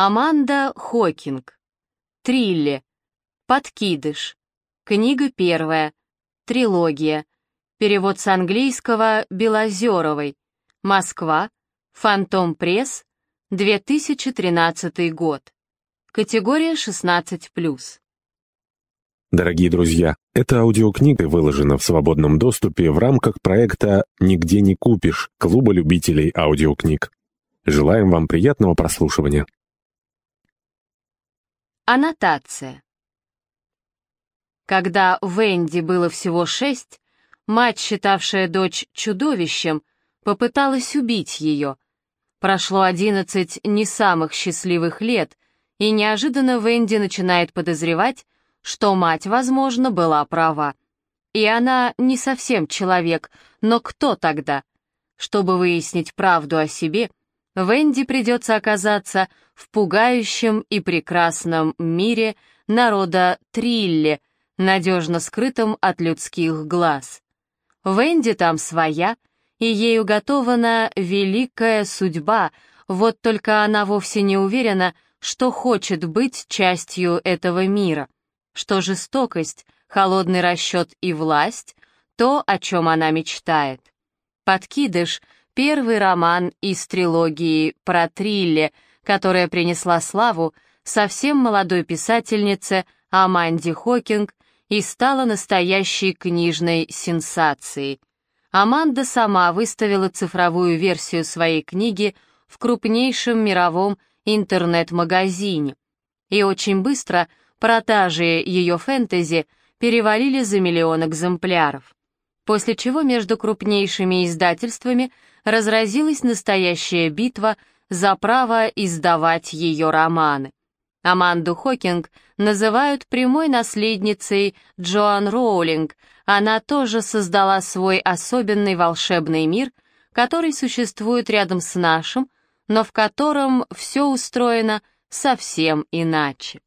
Аманда Хокинг. Трилли. Подкидыш. Книга первая. Трилогия. Перевод с английского Белозеровой. Москва. Фантом Пресс. 2013 год. Категория 16+. Дорогие друзья, эта аудиокнига выложена в свободном доступе в рамках проекта «Нигде не купишь» Клуба любителей аудиокниг. Желаем вам приятного прослушивания. Аннотация. Когда Венди было всего шесть, мать, считавшая дочь чудовищем, попыталась убить ее. Прошло одиннадцать не самых счастливых лет, и неожиданно Венди начинает подозревать, что мать, возможно, была права. И она не совсем человек, но кто тогда? Чтобы выяснить правду о себе, Венди придется оказаться в пугающем и прекрасном мире народа Трилле, надежно скрытом от людских глаз. Венди там своя, и ей уготована великая судьба, вот только она вовсе не уверена, что хочет быть частью этого мира что жестокость, холодный расчет и власть — то, о чем она мечтает. «Подкидыш» — первый роман из трилогии про Трилле, которая принесла славу совсем молодой писательнице Аманди Хокинг и стала настоящей книжной сенсацией. Аманда сама выставила цифровую версию своей книги в крупнейшем мировом интернет-магазине. И очень быстро Продажи ее фэнтези перевалили за миллион экземпляров. После чего между крупнейшими издательствами разразилась настоящая битва за право издавать ее романы. Аманду Хокинг называют прямой наследницей Джоан Роулинг. Она тоже создала свой особенный волшебный мир, который существует рядом с нашим, но в котором все устроено совсем иначе.